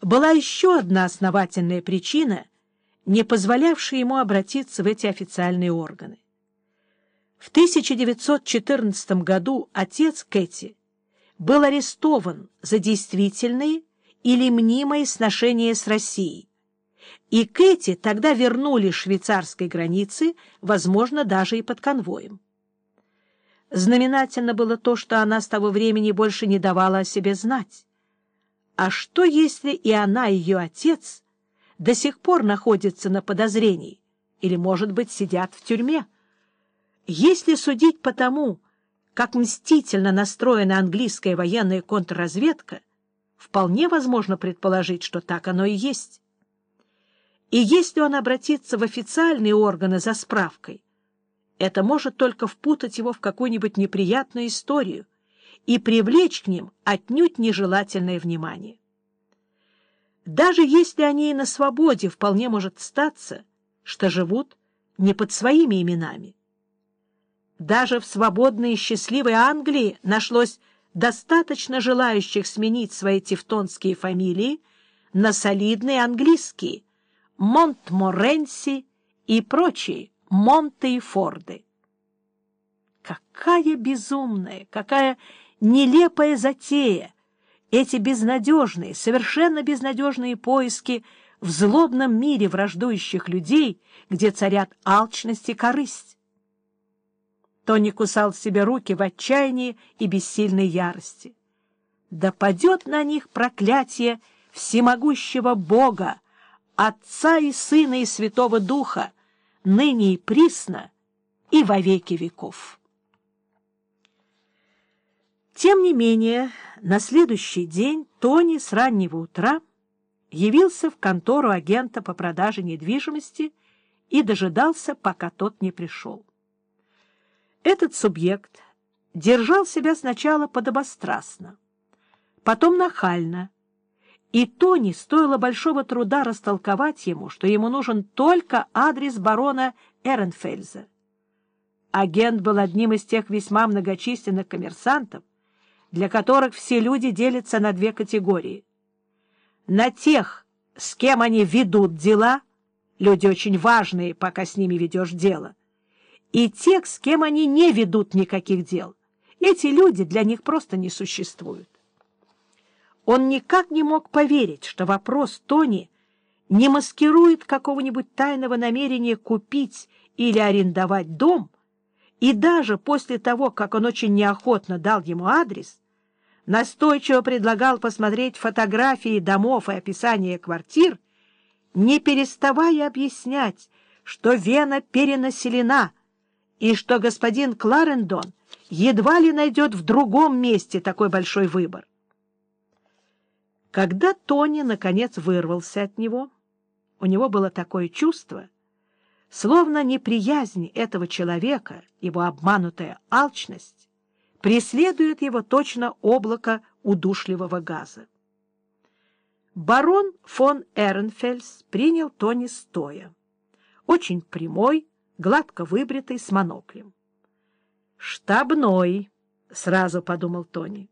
была еще одна основательная причина, не позволявшая ему обратиться в эти официальные органы. В 1914 году отец Кэти был арестован за действительные или мнимые сношения с Россией, и Кэти тогда вернули швейцарской границы, возможно, даже и под конвоем. Знаменательно было то, что она с того времени больше не давала о себе знать. А что, если и она, и ее отец, до сих пор находятся на подозрении или, может быть, сидят в тюрьме? Если судить по тому, как мстительно настроена английская военная контрразведка, вполне возможно предположить, что так оно и есть. И если он обратится в официальные органы за справкой, это может только впутать его в какую-нибудь неприятную историю и привлечь к ним отнюдь нежелательное внимание. Даже если они и на свободе, вполне может статься, что живут не под своими именами. Даже в свободной и счастливой Англии нашлось достаточно желающих сменить свои тевтонские фамилии на солидные английские Монтморенси и прочие Монты и Форды. Какая безумная, какая нелепая затея! Эти безнадежные, совершенно безнадежные поиски в злобном мире враждующих людей, где царят алчность и корысть. Тони кусал себе руки в отчаянии и бессильной ярости. Да падет на них проклятие всемогущего Бога, Отца и Сына и Святого Духа, ныне и присно, и во веки веков. Тем не менее, на следующий день Тони с раннего утра явился в контору агента по продаже недвижимости и дожидался, пока тот не пришел. Этот субъект держал себя сначала подобострастно, потом нахально, и Тони стоило большого труда растолковать ему, что ему нужен только адрес барона Эренфельза. Агент был одним из тех весьма многочисленных коммерсантов, для которых все люди делятся на две категории. На тех, с кем они ведут дела, люди очень важные, пока с ними ведешь дело, и тех, с кем они не ведут никаких дел. Эти люди для них просто не существуют. Он никак не мог поверить, что вопрос Тони не маскирует какого-нибудь тайного намерения купить или арендовать дом, и даже после того, как он очень неохотно дал ему адрес, настойчиво предлагал посмотреть фотографии домов и описание квартир, не переставая объяснять, что Вена перенаселена — и что господин Кларендон едва ли найдет в другом месте такой большой выбор. Когда Тони, наконец, вырвался от него, у него было такое чувство, словно неприязнь этого человека, его обманутая алчность, преследует его точно облако удушливого газа. Барон фон Эренфельс принял Тони стоя. Очень прямой, гладко выбритый, с моноклем. «Штабной», — сразу подумал Тони.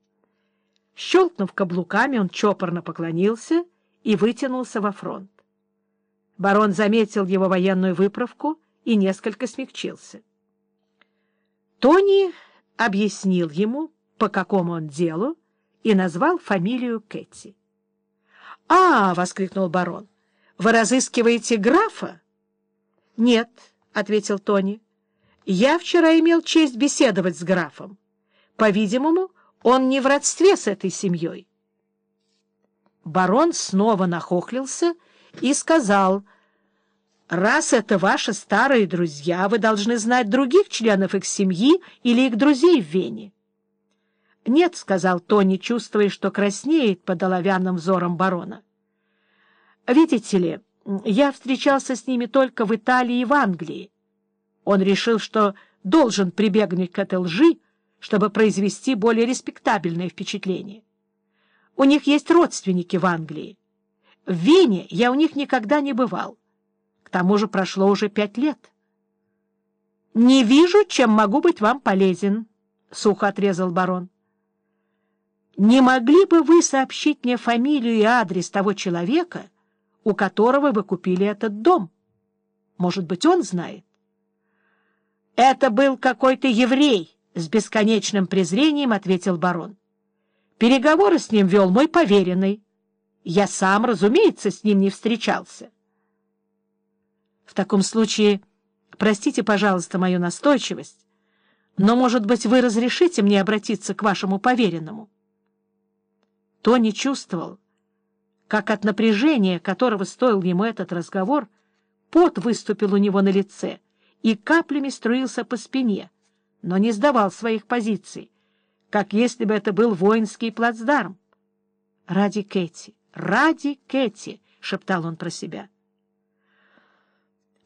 Щелкнув каблуками, он чопорно поклонился и вытянулся во фронт. Барон заметил его военную выправку и несколько смягчился. Тони объяснил ему, по какому он делу, и назвал фамилию Кэти. — А, — воскликнул барон, — вы разыскиваете графа? — Нет, ответил Тони. «Я вчера имел честь беседовать с графом. По-видимому, он не в родстве с этой семьей». Барон снова нахохлился и сказал, «Раз это ваши старые друзья, вы должны знать других членов их семьи или их друзей в Вене». «Нет», — сказал Тони, чувствуя, что краснеет под оловянным взором барона. «Видите ли, я встречался с ними только в Италии и в Англии. Он решил, что должен прибегнуть к этой лжи, чтобы произвести более респектабельное впечатление. У них есть родственники в Англии. В Вене я у них никогда не бывал. К тому же прошло уже пять лет. — Не вижу, чем могу быть вам полезен, — сухо отрезал барон. не могли бы вы сообщить мне фамилию и адрес того человека, у которого вы купили этот дом? Может быть, он знает? — Это был какой-то еврей, — с бесконечным презрением ответил барон. Переговоры с ним вел мой поверенный. Я сам, разумеется, с ним не встречался. В таком случае, простите, пожалуйста, мою настойчивость, но, может быть, вы разрешите мне обратиться к вашему поверенному? Тони чувствовал, как от напряжения, которого стоил ему этот разговор, пот выступил у него на лице и каплями струился по спине, но не сдавал своих позиций, как если бы это был воинский плацдарм. «Ради Кэти, ради Кэти!» — шептал он про себя.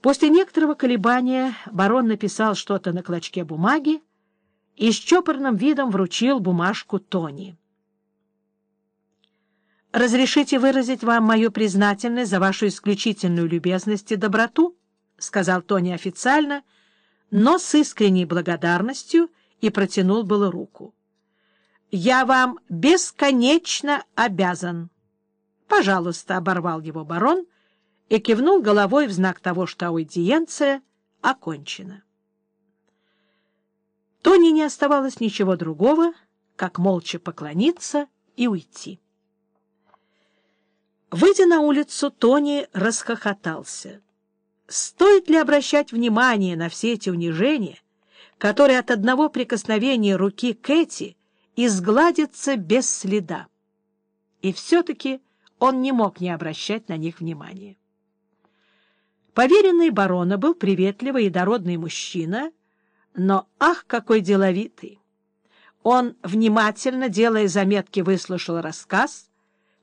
После некоторого колебания барон написал что-то на клочке бумаги и с чопорным видом вручил бумажку Тони. «Разрешите выразить вам мою признательность за вашу исключительную любезность и доброту», — сказал Тони официально, но с искренней благодарностью и протянул было руку. «Я вам бесконечно обязан». «Пожалуйста», — оборвал его барон и кивнул головой в знак того, что аудиенция окончена. Тони не оставалось ничего другого, как молча поклониться и уйти. Выйдя на улицу, Тони расхохотался. Стоит ли обращать внимание на все эти унижения, которые от одного прикосновения руки Кэти изгладятся без следа? И все-таки он не мог не обращать на них внимания. Поверенный барона был приветливый и дородный мужчина, но ах, какой деловитый! Он, внимательно делая заметки, выслушал рассказ,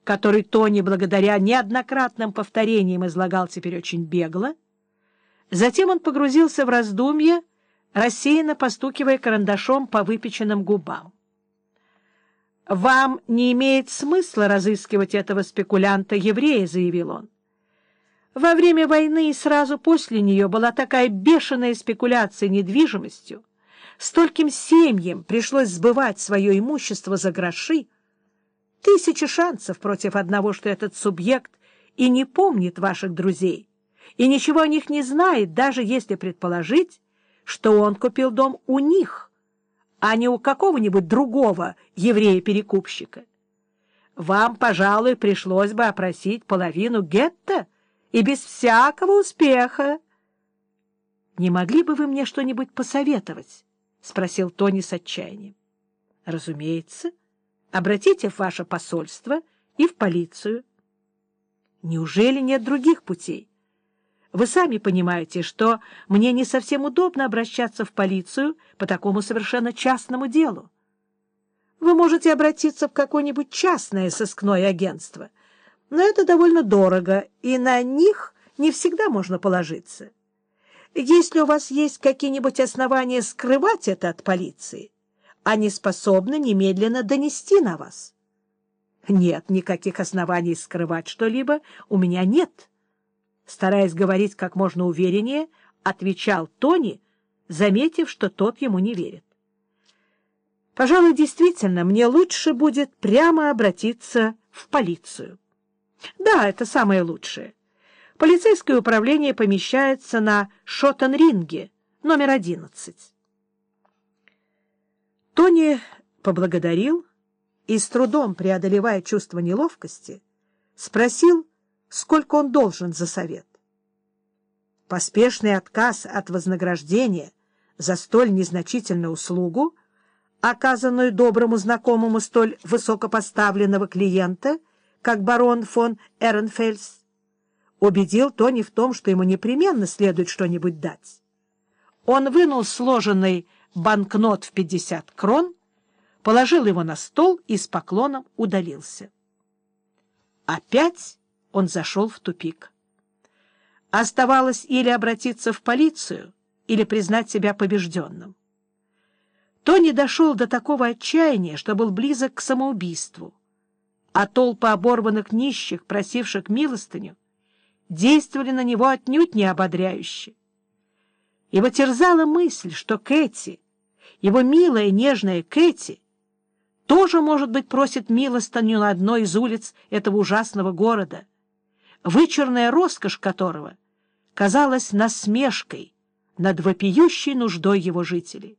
который Тони, благодаря неоднократным повторениям, излагал теперь очень бегло. Затем он погрузился в раздумье, рассеянно постукивая карандашом по выпеченным губам. «Вам не имеет смысла разыскивать этого спекулянта-еврея», — заявил он. Во время войны и сразу после нее была такая бешеная спекуляция недвижимостью, стольким семьям пришлось сбывать свое имущество за гроши, тысячи шансов против одного, что этот субъект и не помнит ваших друзей, и ничего о них не знает, даже если предположить, что он купил дом у них, а не у какого-нибудь другого еврея-перекупщика. Вам, пожалуй, пришлось бы опросить половину гетто, и без всякого успеха. — Не могли бы вы мне что-нибудь посоветовать? — спросил Тони с отчаянием. — Разумеется. Обратите в ваше посольство и в полицию. Неужели нет других путей? Вы сами понимаете, что мне не совсем удобно обращаться в полицию по такому совершенно частному делу. Вы можете обратиться в какое-нибудь частное сыскное агентство — но это довольно дорого, и на них не всегда можно положиться. Если у вас есть какие-нибудь основания скрывать это от полиции, они способны немедленно донести на вас. Нет, никаких оснований скрывать что-либо у меня нет. Стараясь говорить как можно увереннее, отвечал Тони, заметив, что тот ему не верит. Пожалуй, действительно, мне лучше будет прямо обратиться в полицию. Да, это самое лучшее. Полицейское управление помещается на Шоттенринге, номер 11. Тони поблагодарил и, с трудом преодолевая чувство неловкости, спросил, сколько он должен за совет. Поспешный отказ от вознаграждения за столь незначительную услугу, оказанную доброму знакомому столь высокопоставленного клиента, как барон фон Эренфельс, убедил Тони в том, что ему непременно следует что-нибудь дать. Он вынул сложенный банкнот в пятьдесят крон, положил его на стол и с поклоном удалился. Опять он зашел в тупик. Оставалось или обратиться в полицию, или признать себя побежденным. Тони дошел до такого отчаяния, что был близок к самоубийству а толпы оборванных нищих, просивших милостыню, действовали на него отнюдь не ободряюще. Его терзала мысль, что Кэти, его милая нежная Кэти, тоже, может быть, просит милостыню на одной из улиц этого ужасного города, вычурная роскошь которого казалась насмешкой над вопиющей нуждой его жителей.